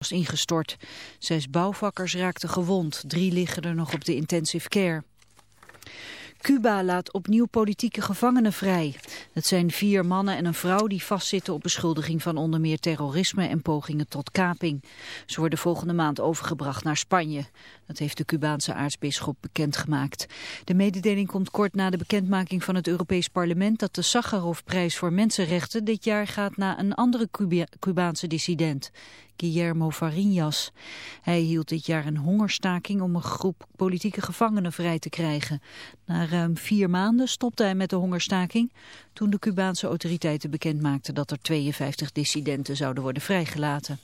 was ingestort. Zes bouwvakkers raakten gewond, drie liggen er nog op de intensive care. Cuba laat opnieuw politieke gevangenen vrij. Het zijn vier mannen en een vrouw die vastzitten op beschuldiging van onder meer terrorisme en pogingen tot kaping. Ze worden volgende maand overgebracht naar Spanje. Dat heeft de Cubaanse aartsbisschop bekendgemaakt. De mededeling komt kort na de bekendmaking van het Europees Parlement dat de Sakharovprijs voor mensenrechten dit jaar gaat naar een andere Cubaanse dissident. Guillermo Fariñas. Hij hield dit jaar een hongerstaking om een groep politieke gevangenen vrij te krijgen. Na ruim vier maanden stopte hij met de hongerstaking toen de Cubaanse autoriteiten bekendmaakten dat er 52 dissidenten zouden worden vrijgelaten.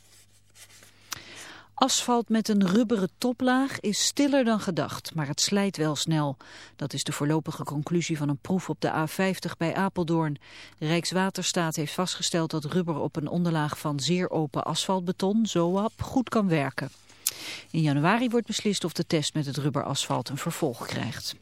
Asfalt met een rubberen toplaag is stiller dan gedacht, maar het slijt wel snel. Dat is de voorlopige conclusie van een proef op de A50 bij Apeldoorn. Rijkswaterstaat heeft vastgesteld dat rubber op een onderlaag van zeer open asfaltbeton, ZOAP, goed kan werken. In januari wordt beslist of de test met het rubberasfalt een vervolg krijgt.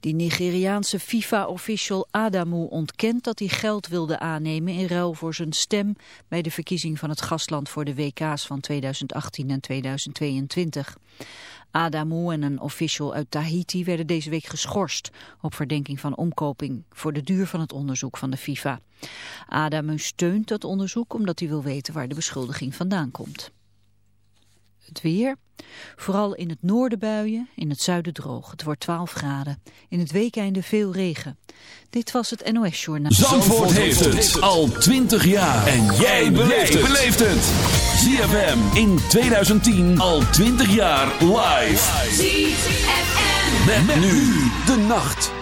Die Nigeriaanse FIFA-official Adamu ontkent dat hij geld wilde aannemen in ruil voor zijn stem bij de verkiezing van het gastland voor de WK's van 2018 en 2022. Adamu en een official uit Tahiti werden deze week geschorst op verdenking van omkoping voor de duur van het onderzoek van de FIFA. Adamu steunt dat onderzoek omdat hij wil weten waar de beschuldiging vandaan komt. Het weer. Vooral in het noorden buien, in het zuiden droog. Het wordt 12 graden. In het weekende veel regen. Dit was het NOS Journaal. Zandvoort, heeft het al 20 jaar. En jij beleeft het. ZFM in 2010 al 20 jaar live. ZFM. met nu de nacht.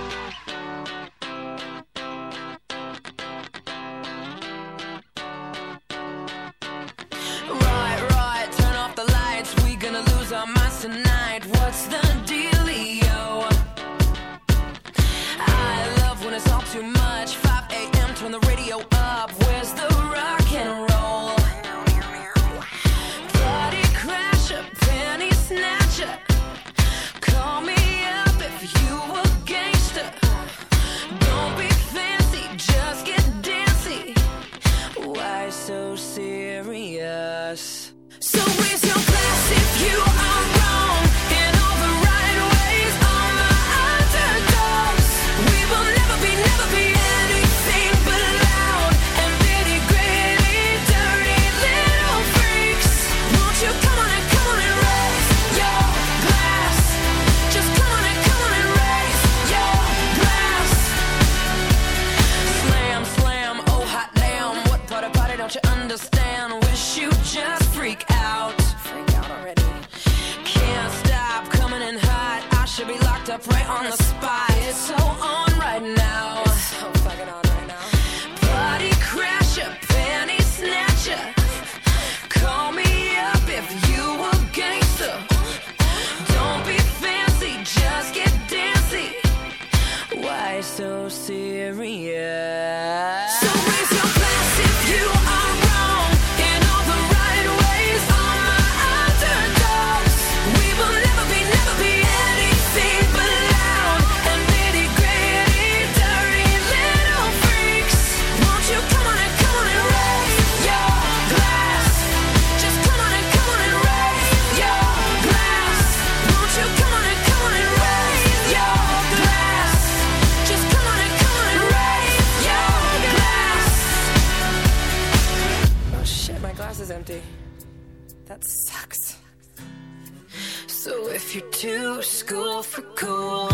You're too school for cool.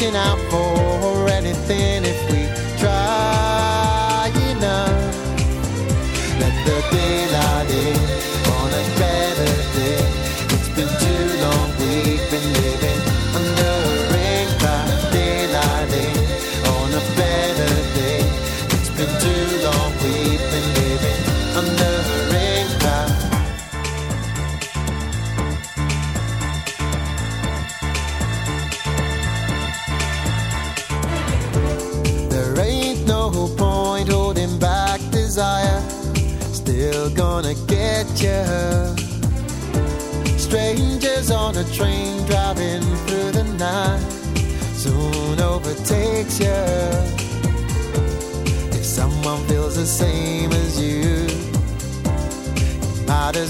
reaching out for anything if we try.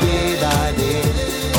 day by.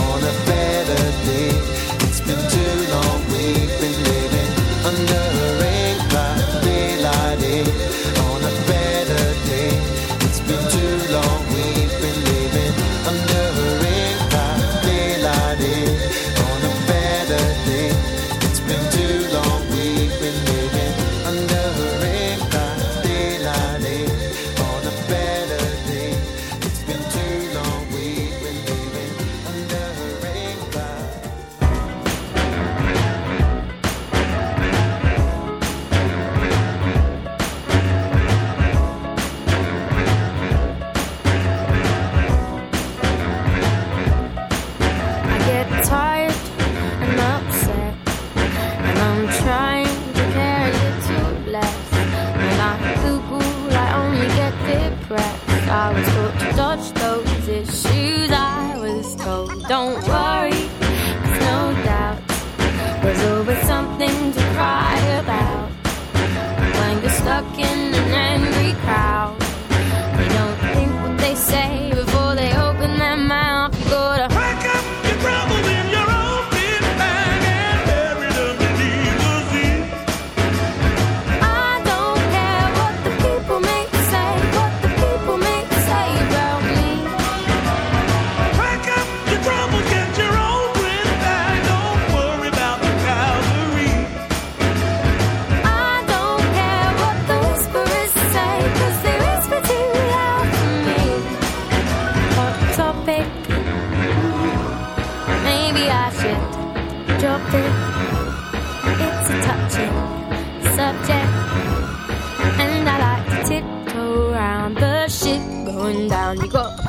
going down you go.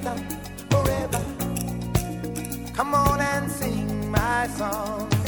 stand forever. Come on and sing my song.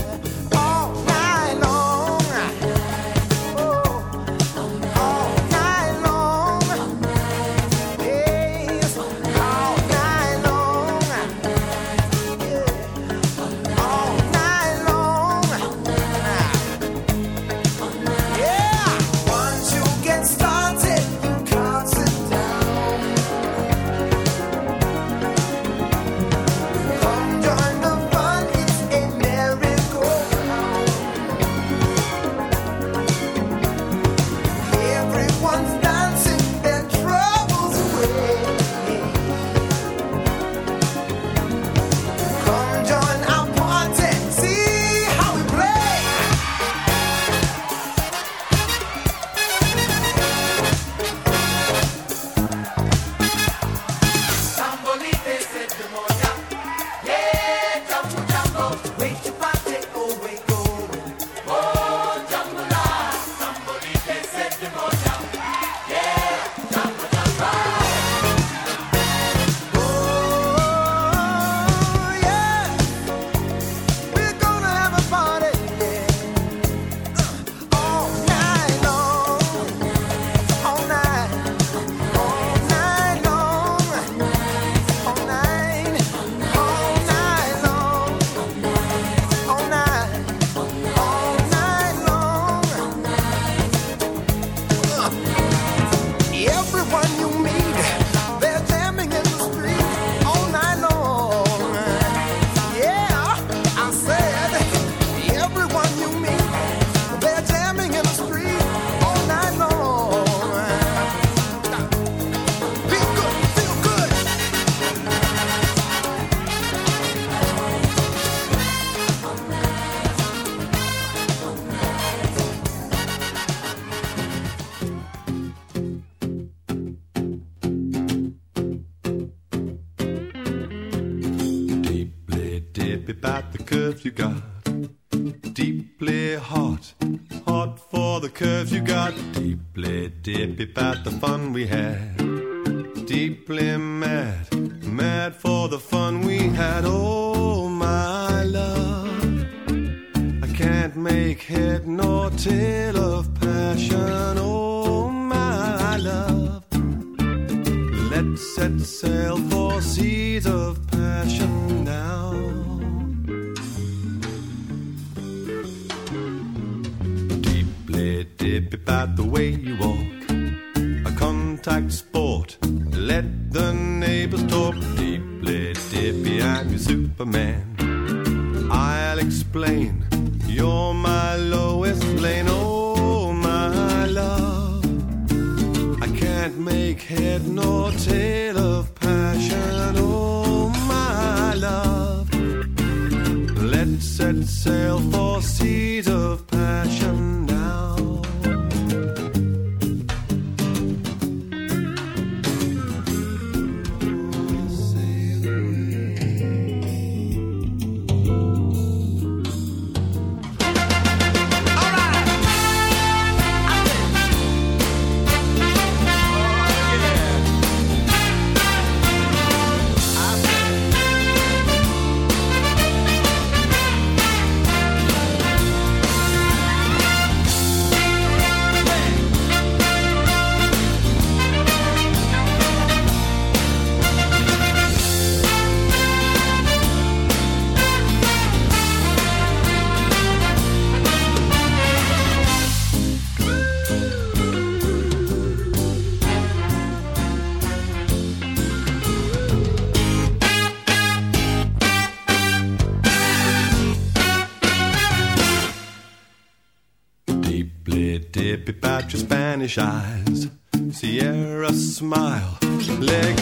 you got. Shines, Sierra smile, leg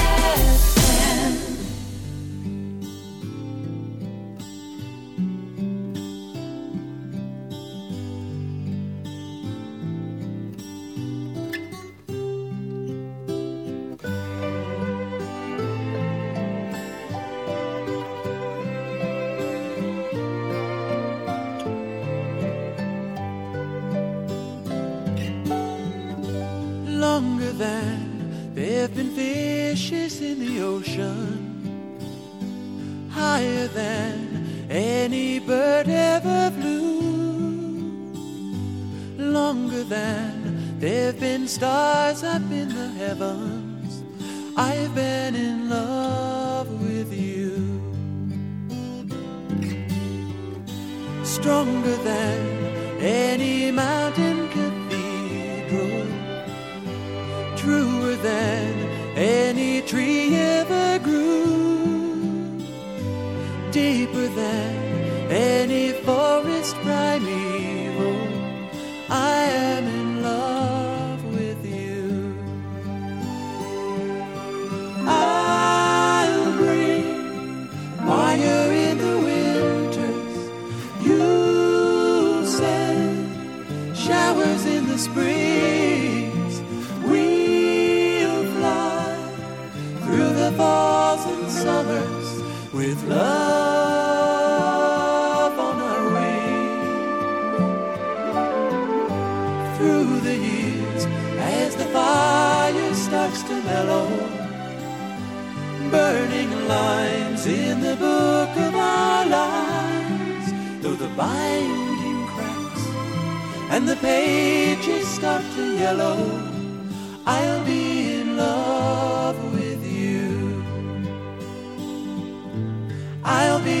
I'll be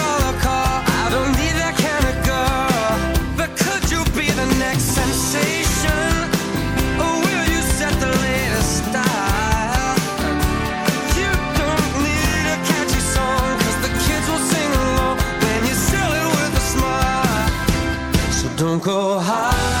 Don't go high.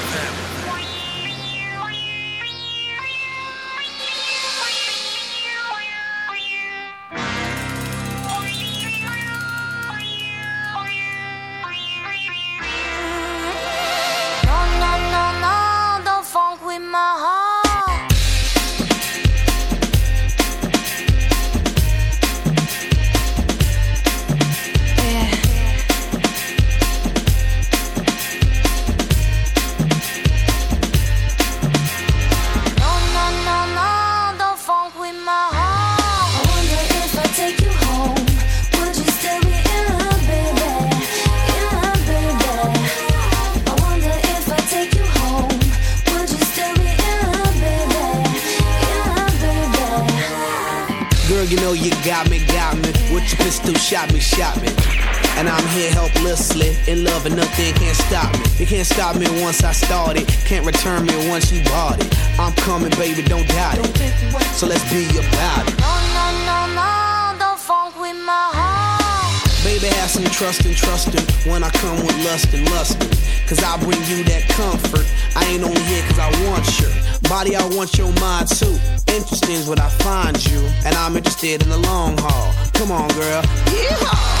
trusting, trusting when I come with lust and lusting. Cause I bring you that comfort. I ain't on here cause I want your body, I want your mind too. Interesting is what I find you, and I'm interested in the long haul. Come on, girl. Yeehaw!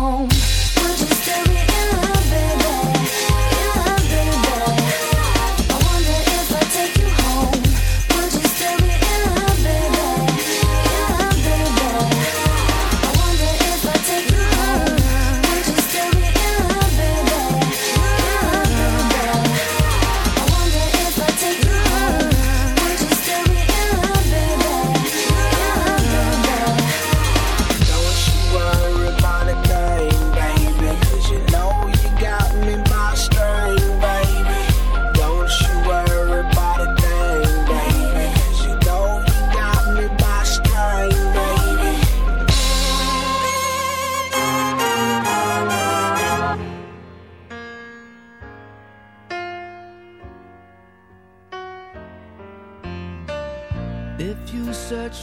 Home.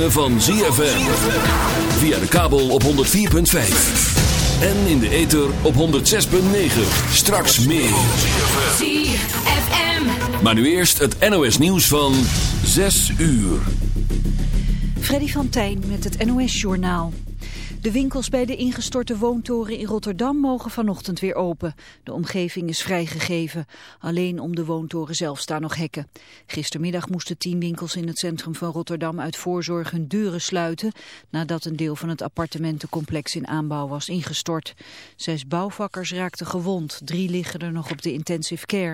van ZFM. Via de kabel op 104.5. En in de ether op 106.9. Straks meer. ZFM. Maar nu eerst het NOS nieuws van 6 uur. Freddy van Tijn met het NOS Journaal. De winkels bij de ingestorte woontoren in Rotterdam mogen vanochtend weer open omgeving is vrijgegeven. Alleen om de woontoren zelf staan nog hekken. Gistermiddag moesten tien winkels in het centrum van Rotterdam uit voorzorg hun deuren sluiten... nadat een deel van het appartementencomplex in aanbouw was ingestort. Zes bouwvakkers raakten gewond, drie liggen er nog op de intensive care.